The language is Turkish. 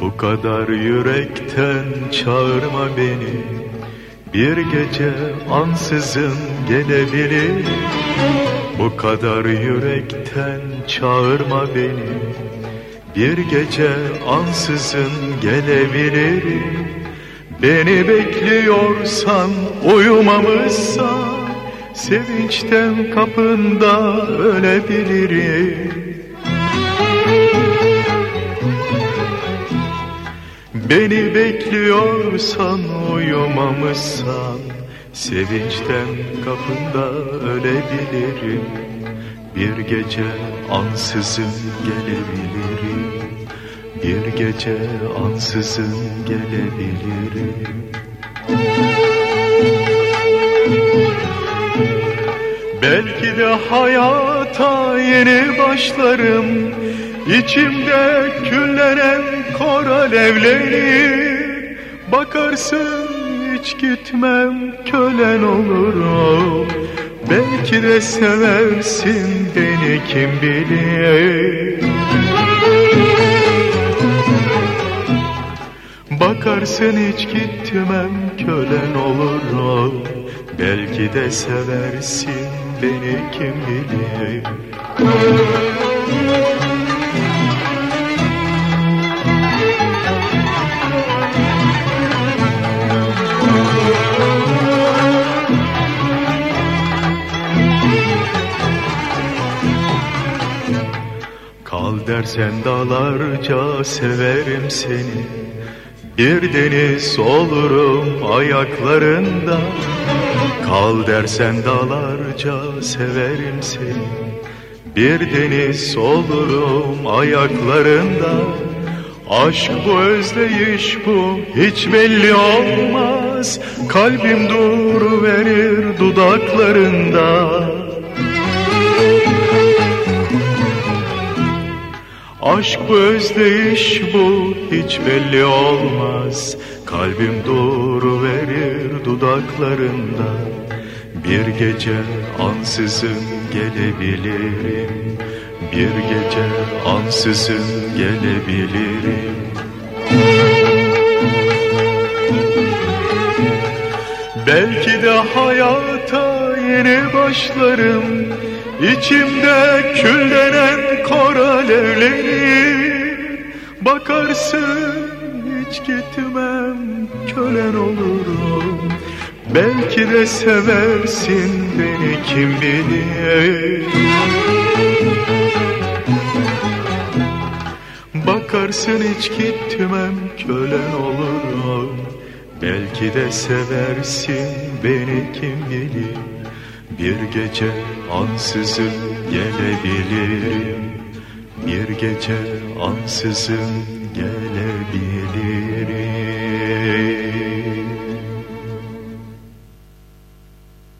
Bu kadar yürekten çağırma beni Bir gece ansızın gelebilir. Bu kadar yürekten çağırma beni. Bir gece ansızın gelebilirim Beni bekliyorsan uyumamışsan Sevinçten kapında ölebilirim Beni bekliyorsan uyumamışsan Sevinçten kapında ölebilirim. Bir gece ansızın gelebilirim. Bir gece ansızın gelebilirim. Belki de hayata yeni başlarım İçimde küllenen kor alevleri Bakarsın hiç gitmem kölen olurum Belki de seversin beni kim bilir? Bakarsın hiç gitmem kölen olurum Belki de seversin beni kim bilir dersen dağlarca severim seni. Bir deniz olurum ayaklarında. Kal dersen dağlarca severim seni. Bir deniz olurum ayaklarında. Aşk bu özleyiş bu hiç belli olmaz. Kalbim dur verir dudaklarında Aşk bu özdeyiş bu hiç belli olmaz. Kalbim dur verir dudaklarında. Bir gece ansızın gelebilirim. Bir gece ansızın gelebilirim. Belki de hayata yeni başlarım İçimde küllenen kor alevleri Bakarsın hiç gitmem kölen olurum. Belki de seversin beni kim bilir? Bakarsın hiç gitmem kölen olurum. Belki de seversin beni kim bilir Bir gece ansızın gelebilirim. Bir gece ansızın gelebilirim